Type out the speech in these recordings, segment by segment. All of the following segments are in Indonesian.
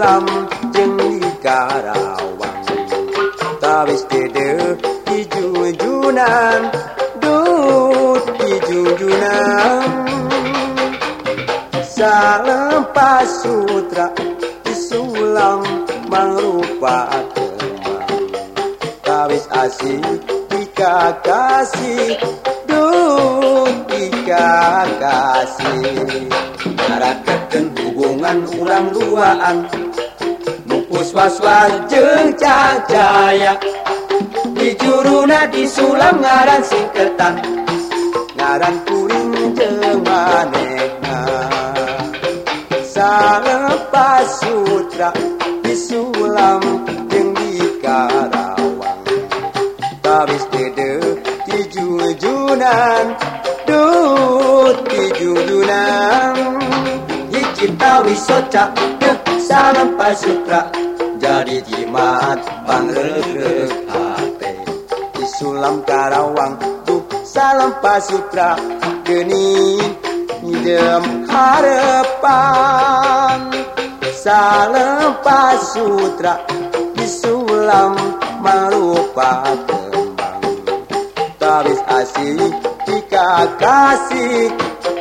Sulam jeung di Karawang Tawis dede di Junjunan Dut di Junjunan Salempa Sutra di Sulam mangrupa Tawis asih di kakasih Dut di kakasih Ngarakakeun hubungan urang duaan was-was jeung cacaya Di juruna di sulam ngaran singketan Ngaran kuring jeung manehna Salepas sutra di sulam jeung di Karawang. Tabis dede di jujunan Dut di jujunan. Hicita wisoca Deh salam pasutra jadi jimat pangreuk hate di sulam Karawang tuh salam pasutra geuning nyidem harapan salam pasutra di sulam marupa tembang. Tabis asih jika kasih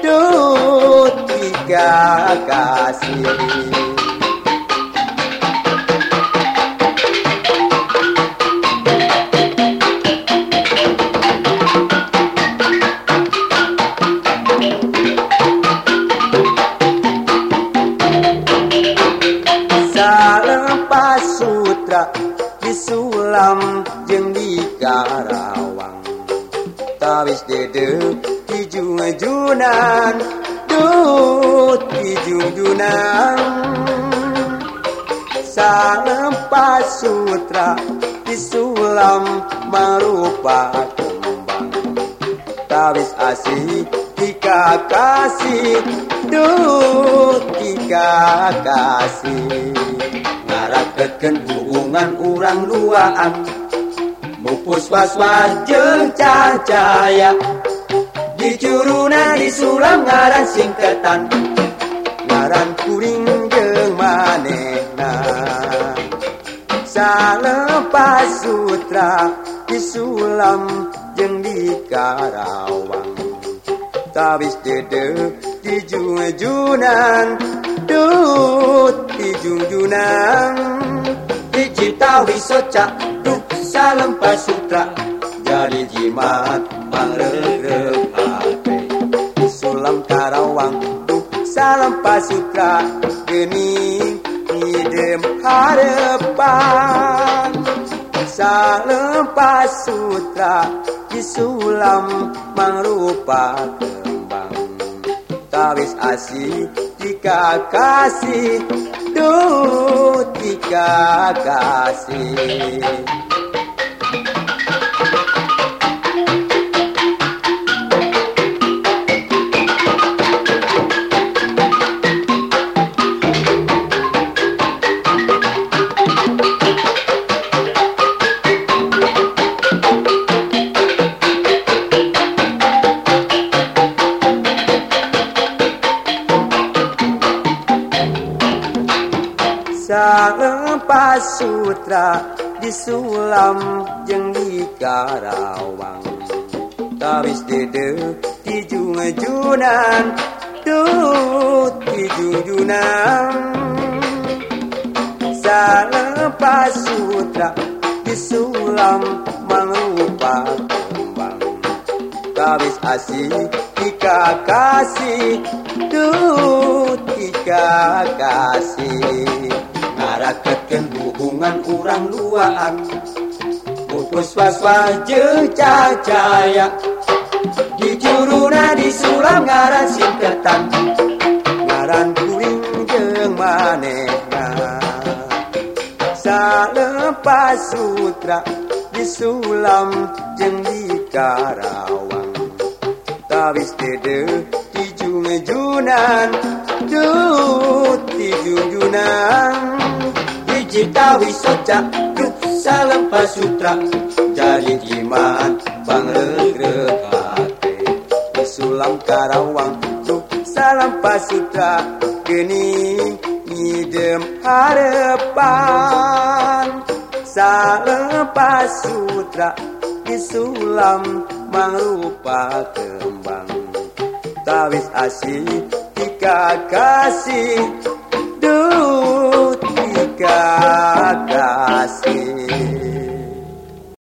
dulu jika kasih. Ing di Karawang. Tawis dede Tijung junan Duh Tijung junan Sampai sutra Disulam Marupa kumbang Tawis asih Tika kasih Duh Tika kasih ngaraketkeun hubungan urang duaan Mupus was-was jeung cacaya Di juruna di sulam ngaran singketan Ngaran kuring jeung manehna. Salepas sutra di sulam jeung di Karawang. Tabis dede di junjunan Dut di junjunan Dicipta wisoca Salam pasutra. Jadi jimat mangregreg hate Sulam Karawang salam pasutra. Geni idem harapan Salam pasutra di sulam mangrupa kembang. Tawis asih jika kasih Dut jika kasih Salempas sutra di sulam jeung di Karawang. Tawis dede di junjunan Dut di junjunan Salempas sutra di sulam mangrupa kembang Tawis asih tika kasih Dut tika kasih nyatatkan hubungan urang luaan pupus waswas je cacaya di juruna di sulam ngaran singketan ngaran kuring jeung manehna. Salepas sutra di sulam jeung di Karawang. Tawis dede di junjunan dut di junjunan Dicipta wisoca Duk salam pasutra. Jadi jimat pangregreg hate Di sulam Karawang Duk salam pasutra. Kening ngidem harapan salepas sutra disulam mangrupa kembang. Tawis asih tika kasih duh tika kasih